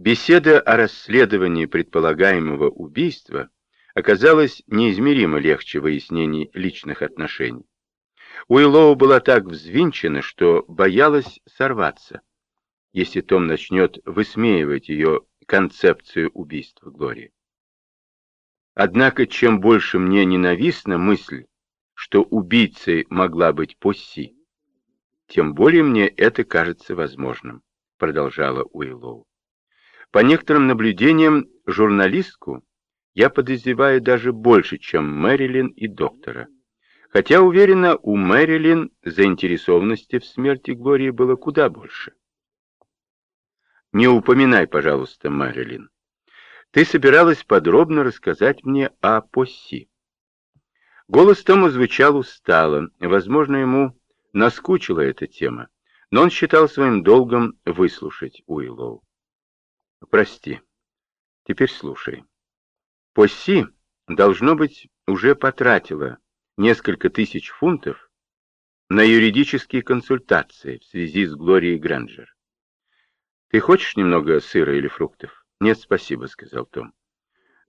Беседа о расследовании предполагаемого убийства оказалась неизмеримо легче выяснений личных отношений. Уиллоу была так взвинчена, что боялась сорваться, если Том начнет высмеивать ее концепцию убийства Глории. Однако, чем больше мне ненавистна мысль, что убийцей могла быть Посси, тем более мне это кажется возможным, продолжала Уиллоу. По некоторым наблюдениям, журналистку я подозреваю даже больше, чем Мэрилин и доктора. Хотя, уверена, у Мэрилин заинтересованности в смерти Глории было куда больше. Не упоминай, пожалуйста, Мэрилин. Ты собиралась подробно рассказать мне о Посси. Голос Тома звучал устало, возможно, ему наскучила эта тема, но он считал своим долгом выслушать Уиллоу. «Прости, теперь слушай. Посси, должно быть, уже потратила несколько тысяч фунтов на юридические консультации в связи с Глорией Гранджер. Ты хочешь немного сыра или фруктов? Нет, спасибо, сказал Том.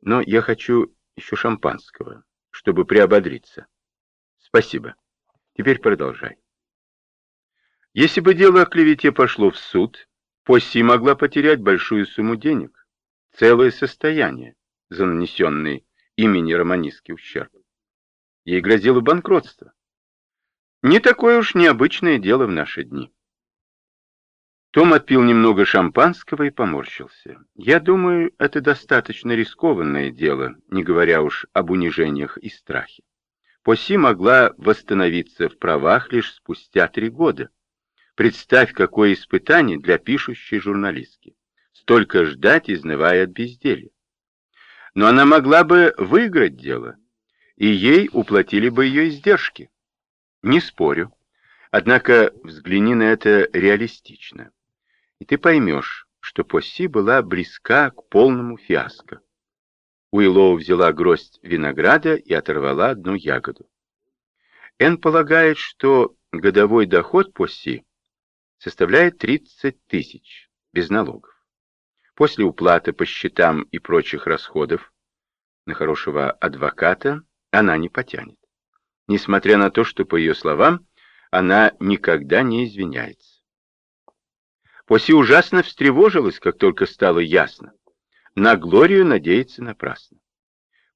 Но я хочу еще шампанского, чтобы приободриться. Спасибо. Теперь продолжай. Если бы дело о клевете пошло в суд, Посси могла потерять большую сумму денег, целое состояние за нанесенный имени романистский ущерб. Ей грозило банкротство. Не такое уж необычное дело в наши дни. Том отпил немного шампанского и поморщился. Я думаю, это достаточно рискованное дело, не говоря уж об унижениях и страхе. Поси могла восстановиться в правах лишь спустя три года. Представь, какое испытание для пишущей журналистки. Столько ждать, изнывая от безделья. Но она могла бы выиграть дело, и ей уплатили бы ее издержки. Не спорю. Однако взгляни на это реалистично и ты поймешь, что Посси была близка к полному фиаско. Уиллоу взяла гроздь винограда и оторвала одну ягоду. Эн полагает, что годовой доход Посси составляет 30 тысяч, без налогов. После уплаты по счетам и прочих расходов на хорошего адвоката она не потянет. Несмотря на то, что, по ее словам, она никогда не извиняется. Поси ужасно встревожилась, как только стало ясно. На Глорию надеяться напрасно.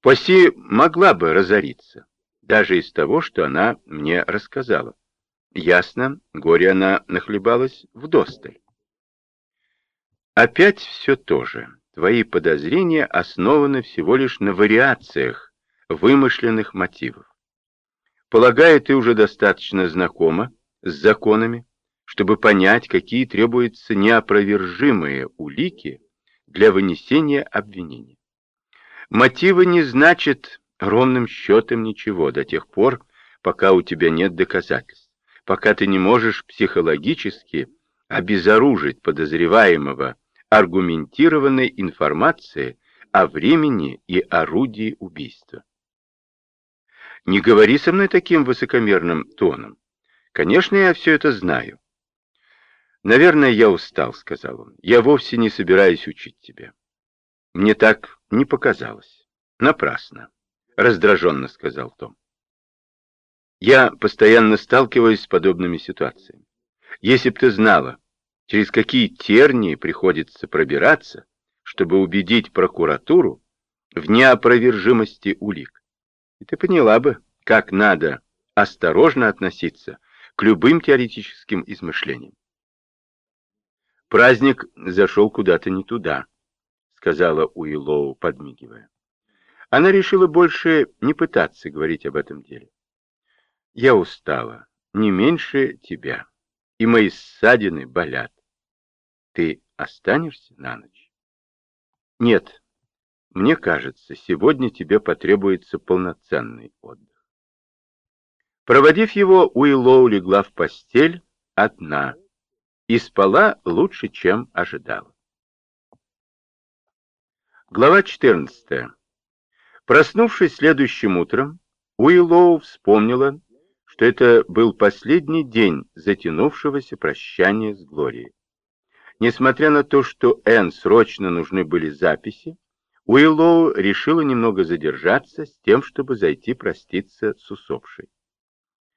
Поси могла бы разориться, даже из того, что она мне рассказала. Ясно, горе она нахлебалась в досталь. Опять все то же. Твои подозрения основаны всего лишь на вариациях вымышленных мотивов. Полагаю, ты уже достаточно знакома с законами, чтобы понять, какие требуются неопровержимые улики для вынесения обвинения. Мотивы не значат ровным счетом ничего до тех пор, пока у тебя нет доказательств, пока ты не можешь психологически обезоружить подозреваемого аргументированной информацией о времени и орудии убийства. Не говори со мной таким высокомерным тоном. Конечно, я все это знаю. «Наверное, я устал», — сказал он. «Я вовсе не собираюсь учить тебя». «Мне так не показалось». «Напрасно», — раздраженно сказал Том. «Я постоянно сталкиваюсь с подобными ситуациями. Если б ты знала, через какие тернии приходится пробираться, чтобы убедить прокуратуру в неопровержимости улик, и ты поняла бы, как надо осторожно относиться к любым теоретическим измышлениям. Праздник зашел куда-то не туда, сказала Уиллоу, подмигивая. Она решила больше не пытаться говорить об этом деле. Я устала, не меньше тебя, и мои ссадины болят. Ты останешься на ночь? Нет, мне кажется, сегодня тебе потребуется полноценный отдых. Проводив его, Уиллоу легла в постель одна, и спала лучше, чем ожидала. Глава 14. Проснувшись следующим утром, Уиллоу вспомнила, что это был последний день затянувшегося прощания с Глорией. Несмотря на то, что Энн срочно нужны были записи, Уиллоу решила немного задержаться с тем, чтобы зайти проститься с усопшей.